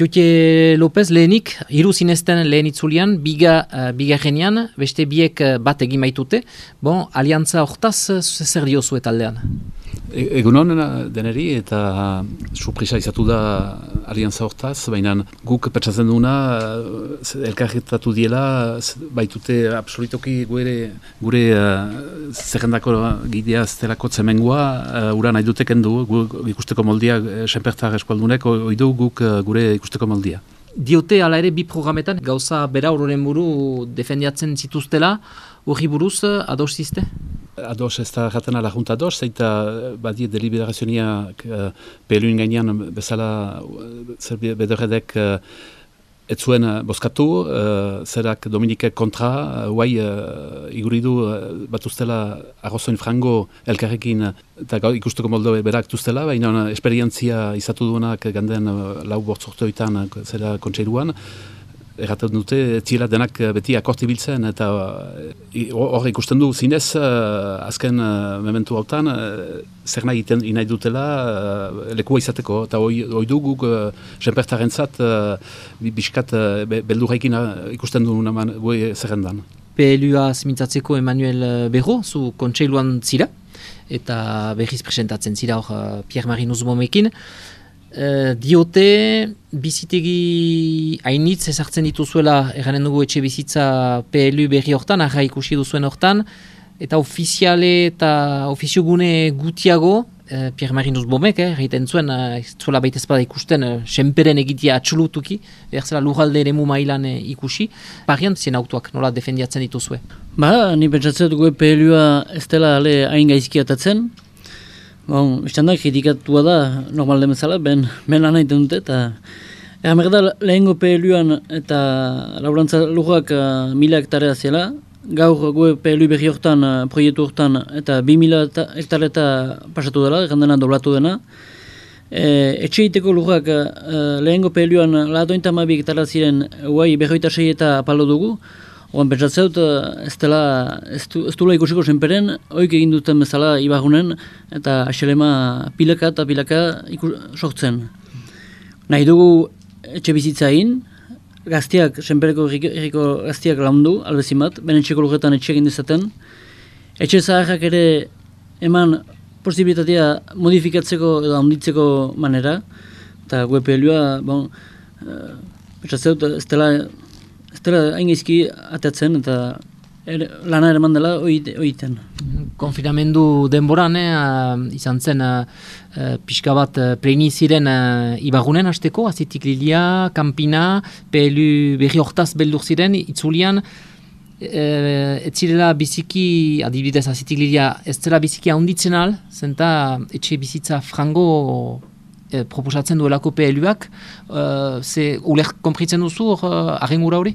Jote López lehenik, hiru zinezten lehen itzulian, biga, uh, biga genian, beste biek uh, bat egin baitute. Bon, aliantza hortaz, zer diozu eta aldean? E, egun honen deneri eta surprisa izatu da alianza hortaz, baina guk petsatzen duna elkarretatu diela baitute absolutoki gure, gure uh, zerrendako gidea zelako zemengua uh, ura nahi duteken du ikusteko moldia senpertar eskualdunek oidu guk uh, gure ikusteko moldia. Diote ala ere bi programetan gauza bera horren buru defendiatzen zituztela, hori buruz ados ziste? Ados ez da jaten ala junta ados, zeita eh, badie deliberazioniak uh, eh, peluin gainean bezala uh, zer bedorredek uh, ez zuen uh, boskatu, uh, zerak Dominike kontra, uh, guai uh, iguridu uh, bat ustela arrozoin frango elkarrekin eta uh, ikusteko moldo berak duztela, baina esperientzia izatu duenak ganden uh, lau bortzortoetan uh, zera kontseiruan, erraten dute, zila denak eh, beti akorti biltzen, eta eh, hor ikusten du zinez, azken mementu hautan, zer nahi iten inai dutela lekua izateko, eta hoi du guk senpertaren zat, biskat beldurrekin ikusten du naman goi zerrendan. PLUa zimintzatzeko Emanuel Berro, zu kontseiluan zira, eta berriz presentatzen zira hor Pierre-Marie Nuzbomekin, Uh, diote bizitegi hainitz ezartzen dituzuela eranen dugu etxe bizitza PLU berri hortan, arra ikusi duzuen hortan, eta ofiziale eta ofizio gune gutiago, uh, Pierre Marinus Bomek, eh, zuen, uh, zuela baita ezpada ikusten, uh, senperen egitea atxulutuki, behar zela lujalde ere mailan uh, ikusi, parian zien autoak nola defendiatzen dituzue? Ba, ni pentsatzen dugu PLUa ez dela hain gaizkiatatzen, Bon, Estandak kritikatua da, normal demezala, ben, ben lan egiten dute, eta Egan da, lehengo PLUan eta laurantza lujak uh, mila hektarea zela, gaur gue PLU berri hortan, uh, proiektu hortan, eta bi mila hektare eta pasatu dela, egan dena doblatu dena. E, etxe iteko lujak uh, lehengo PLUan latointa mabi hektarea ziren, guai berroita sei eta apalo dugu, Oan pentsatzeut, eh, ez dela, ez duela ikusiko senperen, oik egin duten bezala ibagunen, eta aselema pilaka eta pilaka ikus, sortzen. Nahi dugu etxe bizitza egin, gaztiak, senpereko erriko gaztiak laundu, albezin bat, benen txeko lugetan etxe egin dezaten. Etxe zaharrak ere eman posibilitatea modifikatzeko edo handitzeko manera, eta guepe helua, bon, uh, ez dela, dara hain atatzen eta er, lana ere mandela oiten. Konfinamendu denboran, eh, izan zen uh, pixka bat uh, preini ziren uh, ibagunen hasteko, azitik lilia, kampina, PLU berri hortaz beldur ziren, itzulian, Uh, ez biziki, adibidez azitik lilia, ez zela biziki ahonditzen al, zenta etxe bizitza frango e, proposatzen duelako PLUak, uh, ze uler kompritzen duzu hor uh, hori?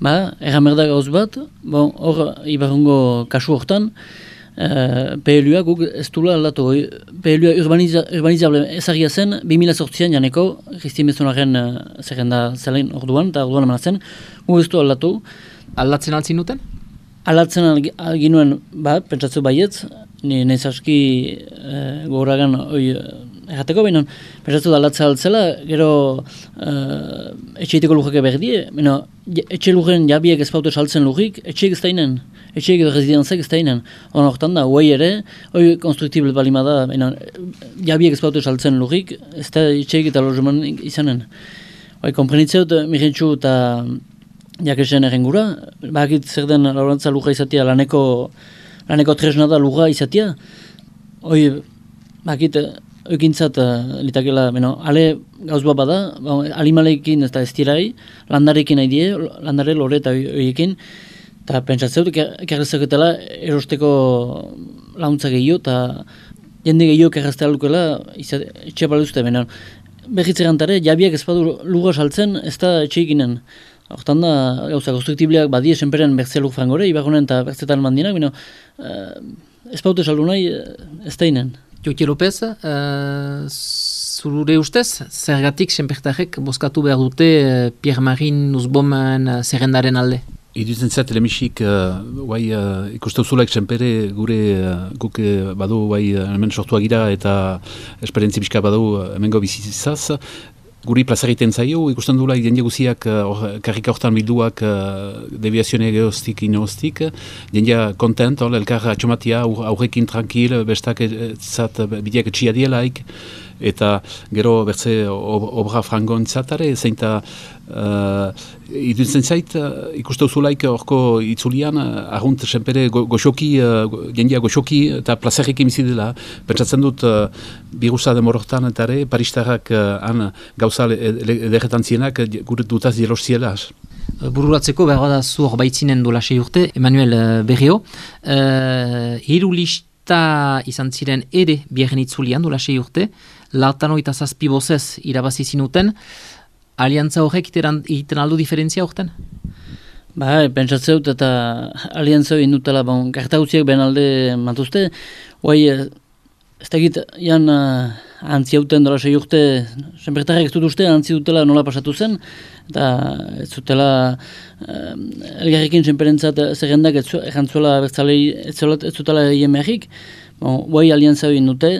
Ba, erramerda gauz bat, bon, hor ibarungo kasu hortan, uh, PLUak guk ez dula aldatu, PLUa urbaniza, urbanizable ezagia zen, 2008an janeko, Christine Bezonaren uh, zerrenda zelen orduan, eta orduan amanatzen, guk ez du aldatu. Aldatzen altzin duten? Aldatzen alginuen, ba, pentsatzu baietz, ni nahiz aski uh, gogoragan, oi, errateko behin, pensatu da latza altzela, gero uh, etxeiteko lujak berdie, beno, etxe lujen jabiek ez bautu saltzen lujik, etxeik ez dainen, etxeik edo rezidentzak ez dainen. Hora horretan da, huai ere, hoi konstruktible balima da, beno, jabiek ez bautu saltzen lujik, ez da etxeik eta lozuman izanen. Hoi, komprenitzeut, mirentxu eta jakesen errengura, bakit zer den laurantza luja izatea, laneko, laneko tresna da luja izatea, hoi, bakit, Eukintzat, uh, litakela, beno, ale gauz bat bada, ba, alimalekin ez da ez tirai, landarekin nahi die, landare lore eta horiekin, eta pentsatzeut, kerrezaketela erosteko launtza gehiago, eta jende gehiago kerreztea lukela, etxe baluzte, beno, behitzeran tare, jabiak ez badu luga saltzen, ez da etxe ikinen. Hortan da, gauza, konstruktibleak badie, senperen bertzeluk frangore, ibagunen eta bertzetan mandinak, beno, uh, ez baute saldu nahi, ez da inen. Joki López, uh, zurure ustez, zergatik senpertarek boskatu behar dute uh, Pierre-Marie Nuzbomen uh, zerrendaren alde? Iduzen zat, lemisik, uh, guai, uh, ikustu zulaik senpere gure uh, guk badu uh, hemen sortua gira eta esperientzi pixka badu hemengo bizizaz. Guri plaza egiten zaio, ikusten duela jende guziak or, karrika hortan bilduak uh, deviazione geostik inoztik, jendea kontent, elkar atxomatia aurrekin tranquil, bestak zat bideak etxia dielaik, eta gero bertze obra frangon zatare, zein eta uh, iduntzen zait, uh, ikustu zulaik horko itzulian, uh, ahunt senpere go, goxoki, uh, jendia goxoki eta plazerrik emizidela. Pentsatzen dut, uh, birusa demoroktan eta ere, paristarrak uh, han gauza ederretan zienak, gure dutaz jelos ziela. Bururatzeko behar da zu hor baitzinen dola sei urte, Emanuel Berrio. Uh, hiru lista izan ziren ere biherren itzulian dola urte, lautan oita zazpi bozez irabazi zinuten, aliantza horrek egiten aldu diferentzia horretan? Ba, pentsatzeu eta aliantza hori indutela, bon, karta gutziak ben alde matuzte, guai, ez da egit, jan uh, antzi hauten dola sei urte, senpertarek ez dut uste, antzi dutela nola pasatu zen, eta ez zutela uh, elgarrekin senperentzat zerrendak ez zutela ez zutela egin behik, bon, guai aliantza hori indute,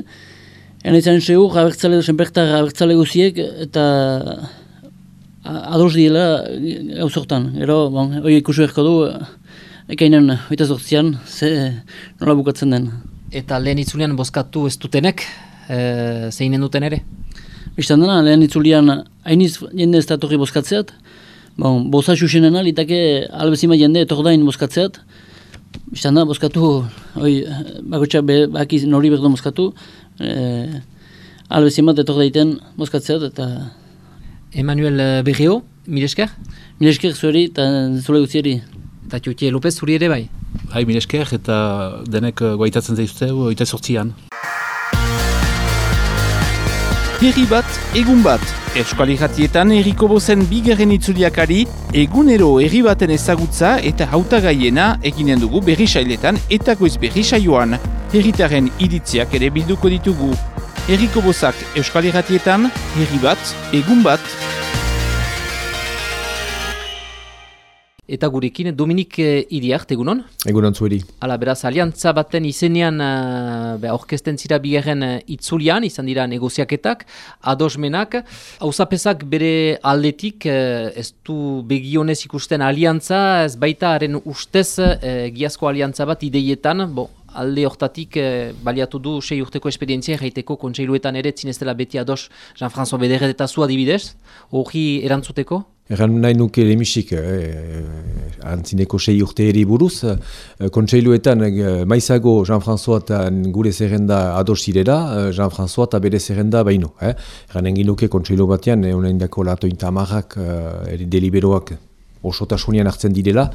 Ena izan segur, abertzale, senpertar abertzale guziek, eta ados diela gauzortan. Gero, bon, hori ikusu erko du, ekainen, oita zortzian, ze nola bukatzen den. Eta lehen itzulian bozkatu ez dutenek, e, zeinen duten ere? Bistan dena, lehen itzulian hainiz jende ez datorri bozkatzeat, bon, boza xuxenena, litake albezima jende etordain bozkatzeat, Bistan da, bozkatu, oi, bakotxa bakiz nori berdo bozkatu, e, albezin bat etor daiten mozkatzeat eta... Emanuel eh, Berrio, Milesker? Milesker zueri eta zule guzieri. Eta Tiotie Lopez zuri ere bai? Hai Milesker eta denek eh, guaitatzen zaizute, oita sortzian. Herri bat, egun bat. Euskal Herratietan erriko bozen bigarren itzuliakari, egunero herri baten ezagutza eta hautagaiena eginen dugu berri sailetan eta goiz berri saioan herritaren iritziak ere bilduko ditugu. Herriko bozak Euskal Herratietan, herri bat, egun bat. Eta gurekin, Dominik eh, Iriart, egunon? Egunon zueri. Hala, beraz, aliantza baten izenean uh, orkesten zira bigarren uh, itzulian, izan dira negoziaketak, adosmenak. Hauzapezak bere aldetik, uh, ez du begionez ikusten aliantza, ez baita haren ustez uh, giazko aliantza bat ideietan, bo, alde hortatik eh, baliatu du sei urteko esperientzia jaiteko kontseiluetan ere zineztela beti ados Jean-François Bederret eta zu adibidez, hori erantzuteko? Eran nahi nuke lemisik, eh, antzineko sei urte eri buruz, eh, kontseiluetan eh, maizago Jean-François eta gure zerrenda ados zirela, eh, Jean-François eta bere zerrenda baino. Eh? Eran engin nuke kontseilu batean, eh, unain dako latointa amarrak, eh, deliberoak osotasunean hartzen direla,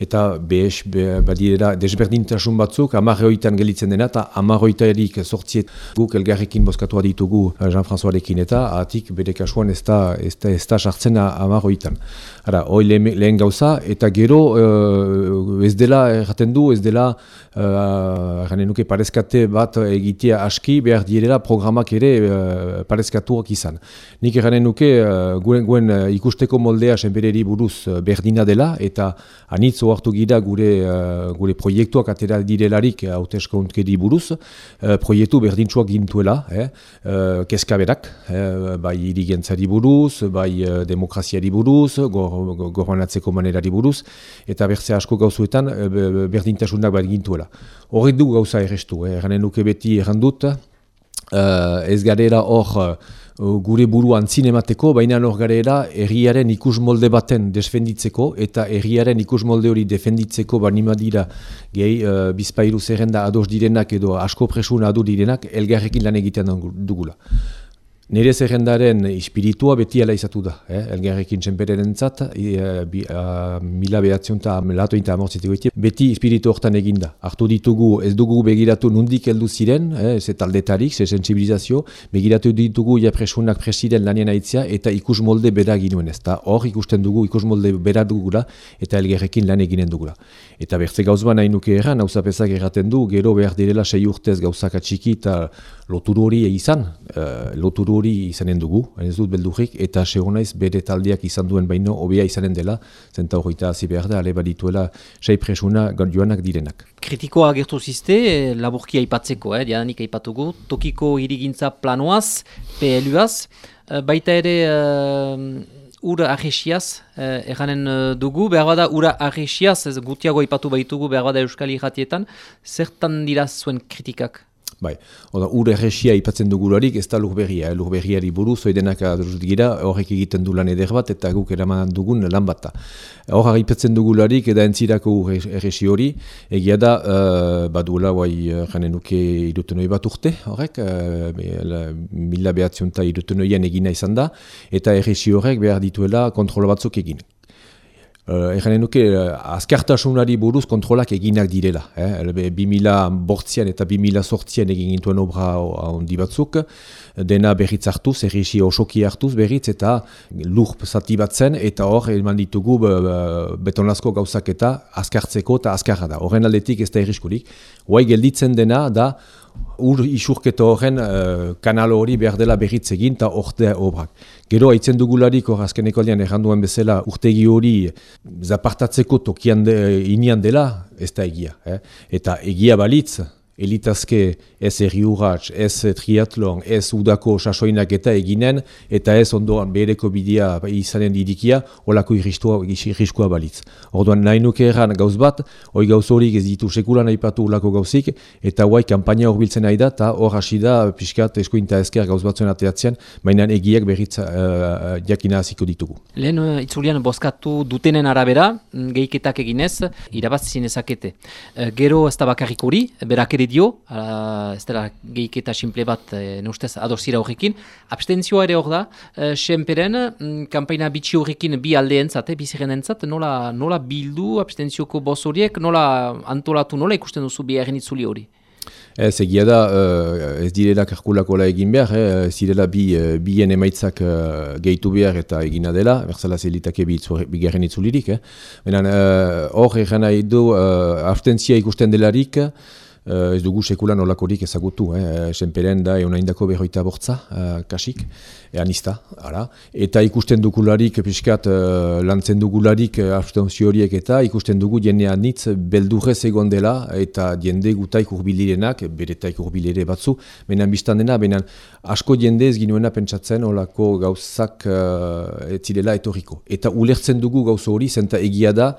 eta behes, be, badirela desberdintasun batzuk, amarroitan gelitzen dena, eta amarroita erik sortziet guk elgarrekin bozkatua ditugu eh, Jean-François eta atik bere kasuan ez da, ez da, ez da sartzen amarroitan. Ara, hoi lehen, lehen gauza, eta gero uh, ez dela, erraten du, ez dela, uh, nuke parezkate bat egitea aski, behar direla programak ere uh, parezkatuak izan. Nik erranen nuke, uh, guen, guen ikusteko moldea senpereri buruz uh, berdina dela, eta anitz oartu gira gure, uh, gure proiektuak atera direlarik hautezko untkedi buruz, uh, proiektu berdintzuak gintuela, eh? uh, keskaberak, eh? bai irigentzari buruz, bai uh, demokraziari buruz, gorronatzeko manerari buruz, eta bertze asko gauzuetan berdintasunak bat gintuela. Horri du gauza errestu, eh? erranen nuke beti errandut, uh, ez garera hor, gure buruan zinemateko, baina hor garera erriaren ikus molde baten defenditzeko eta erriaren ikus molde hori defenditzeko banima dira gehi uh, bizpairu zerrenda ados direnak edo asko presuna adu direnak elgarrekin lan egiten dugula. Nire zerrendaren espiritua beti ala izatu da, eh? elgarrekin txempereren zat, e, mila behatzion eta melatu eta amortzitik beti espiritu hortan eginda. Artu ditugu, ez dugu begiratu nundik heldu ziren, eh? ez aldetarik, ze sensibilizazio, begiratu ditugu ja presunak presiden lanien aitzia eta ikus molde bera ginuen ez. Hor ikusten dugu ikus molde bera dugula eta elgarrekin lan eginen dugula. Eta bertze gauzba nahi nuke erran, hau zapezak erraten du, gero behar direla sei urtez gauzak atxiki eta loturu hori izan, uh, loturu hori izanen dugu, ez dut beldurrik, eta segonaiz bere taldeak izan duen baino, hobea izanen dela, zenta horreita hazi behar da, ale badituela, sei presuna joanak direnak. Kritikoa gertu ziste, eh, laburki aipatzeko, eh, diadanik aipatugu, tokiko irigintza planoaz, PLUaz, uh, baita ere uh, ura ahesiaz, uh, eganen dugu, behar bada ura ahesiaz, ez gutiago ipatu baitugu behar bada Euskal Iratietan, zertan dira zuen kritikak? Bai, oda, ur erresia ipatzen dugularik, ez da lur berria, eh? lur berriari buruz, oidenak gira, horrek egiten du lan eder bat, eta guk eraman dugun lan bat. Horra ipatzen dugularik, eda entzirako ur hori, egia da, uh, baduela, bai, jane nuke irutenoi bat urte, horrek, uh, mila behatzion eta irutunoian egina izan da, eta erresi horrek behar dituela kontrola batzuk egin. Uh, Egan nuke, uh, azkartasunari buruz kontrolak eginak direla. Eh? 2000 bortzian eta 2000 sortzian egin gintuen obra handi batzuk, dena berriz hartuz, errisi osoki hartuz berriz, eta lur zati bat zen, eta hor, eman ditugu betonazko gauzak eta azkartzeko eta azkarra da. Horren aldetik ez da erriskurik. Hoai gelditzen dena da, ur isurketo horren uh, kanal hori behar dela berriz egin eta orte obrak. Gero haitzen dugularik hor azkeneko aldean erranduen bezala urtegi hori zapartatzeko tokian de, inian dela ez da egia. Eh? Eta egia balitz, elitazke ez erri urratx, ez triatlon, ez udako sasoinak eta eginen, eta ez ondoan bereko bidea izanen didikia, olako irriskua balitz. Orduan nahi nuke erran gauz bat, hoi gauz horik ez ditu sekulan aipatu olako gauzik, eta guai kampaina hor biltzen nahi da, eta hor hasi da, piskat eskointa ezker gauz batzuen ateatzean, mainan egiak berriz uh, jakina hasiko ditugu. Lehen uh, itzulian bozkatu dutenen arabera, mm, gehiketak eginez, irabazizien ezakete. Uh, gero ez da bakarrik hori, berak dio, uh, ez dela gehiketa simple bat e, neustez adorzira horrekin. Abstentzioa ere hor da, e, senperen, mm, kampaina bitxi horrekin bi aldeen zate, eh, biziren entzat, nola, nola bildu abstentzioko boz horiek, nola antolatu, nola ikusten duzu bi itzuli hori? Ez egia da, ez direla karkulakola egin behar, eh, ez direla bi, bien emaitzak gehitu behar eta egina dela, berzala zelitake bi, bi itzulirik. Eh. Hor, uh, nahi du, abstentzia ikusten delarik, ez dugu sekulan olakorik ezagutu, eh? senperen da euna indako berroita bortza, uh, kasik, ean izta, ara. Eta ikusten dugularik, piskat, uh, lantzen dugularik abstentzio horiek eta ikusten dugu jenea nitz beldurrez egon dela eta jende gutaik urbilirenak, beretaik urbilire batzu, menan biztan dena, menan asko jende ez ginuena pentsatzen olako gauzak uh, etzirela etorriko. Eta ulertzen dugu gauzo hori, zenta egia da,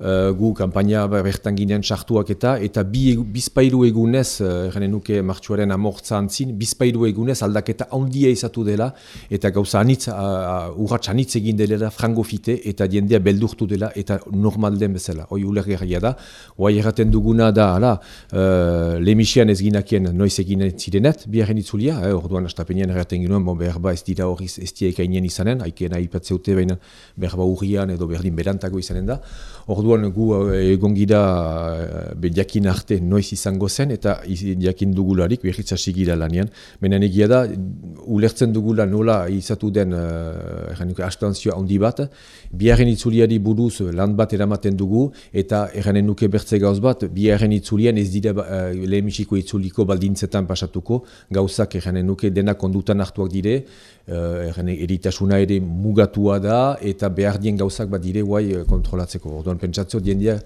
uh, gu kampaina bertan ginen sartuak eta eta bi, bizpailu egunez, uh, nuke martxuaren amortza antzin, bizpailu egunez aldaketa handia izatu dela eta gauza anitz, uh, anitz egin dela frangofite eta jendea beldurtu dela eta normal den bezala. Hoi ulergerria da, hoa erraten duguna da, ala, uh, lemisian ez ginakien noiz egin zirenet, biharren itzulia, eh, orduan astapenean erraten ginoen, bon, berba ez dira hori ez diekainen izanen, haikena aipatzeute baina berba urrian edo berdin berantago izanen da. Orduan gu eh, egon gira eh, jakin arte noiz izango zen eta jakin dugularik behitza sigira lanean. Menen egia da, ulertzen dugula nola izatu den uh, astantzioa handi bat, biharren itzuliari buruz lan bat eramaten dugu eta erranen nuke bertze gauz bat, biharren itzulian ez dira uh, lehemisiko itzuliko baldintzetan pasatuko, gauzak erranen nuke dena kondutan hartuak dire, eritasuna ere mugatua da eta behar dien gauzak bat dire guai kontrolatzeko. Orduan, pentsatzo diendia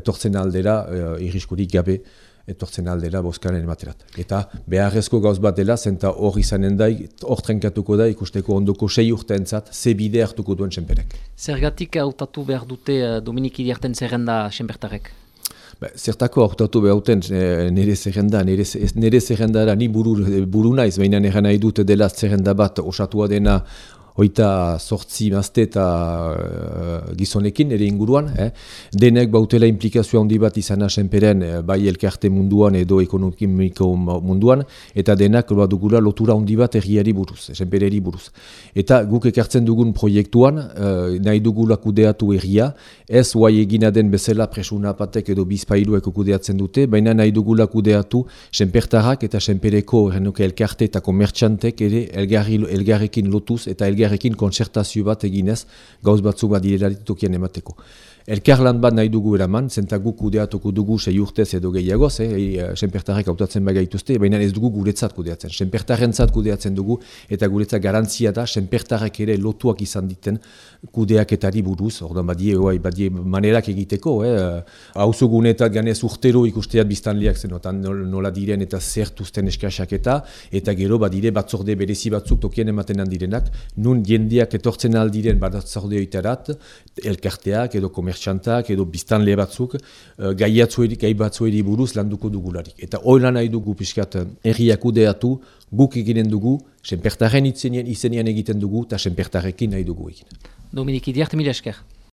etortzen aldera uh, irriskurik gabe etortzen aldera boskaren ematerat. Eta beharrezko gauz bat dela, zenta hor izanen da, hor trenkatuko da, ikusteko ondoko sei urte entzat, ze bide hartuko duen senperek. Zergatik hautatu behar dute uh, Dominik Idiarten zerrenda senpertarek? Ba, zertako hautatu behar duten nire zerrenda, nire, nire zerrenda da, ni buru, buru naiz, baina nire nahi dute dela zerrenda bat osatua dena hoita sortzi mazte eta uh, gizonekin ere inguruan. Eh? Denek bautela implikazioa handi bat izan asenperen eh, bai elkarte munduan edo ekonomiko munduan, eta denak bat dugula lotura handi bat erriari buruz, esenpereri buruz. Eta guk ekartzen dugun proiektuan, uh, nahi dugula kudeatu erria, ez guai egina den bezala presuna patek edo bizpailuek kudeatzen dute, baina nahi dugula kudeatu senpertarrak eta senpereko elkarte eta komertxantek ere elgarrekin lotuz eta elgarrekin elgarrekin konsertazio bat eginez gauz batzuk bat direla emateko. Elkarlan bat nahi dugu eraman, zenta gu kudeatuko dugu sei urtez edo gehiagoz, eh, e, senpertarrek hautatzen bagaituzte, baina ez dugu guretzat kudeatzen. Senpertarren kudeatzen dugu, eta guretzat garantzia da, senpertarrek ere lotuak izan diten kudeaketari buruz, ordan badie, oai, badie manerak egiteko, eh, hauzo gunetat ganez urtero ikusteat biztanliak zenotan nola diren eta zertuzten eskasak eta, eta gero badire batzorde berezi batzuk tokien ematen handirenak, nun jendeak etortzen aldiren batzorde oitarat, elkarteak edo komertxantak edo biztanle batzuk, uh, gai batzueri buruz landuko dugularik. Eta hori lan nahi dugu pixkat erriak udeatu, guk eginen dugu, senpertaren izenean egiten dugu, eta senpertarekin nahi dugu egin. Dominik, idiarte mila esker.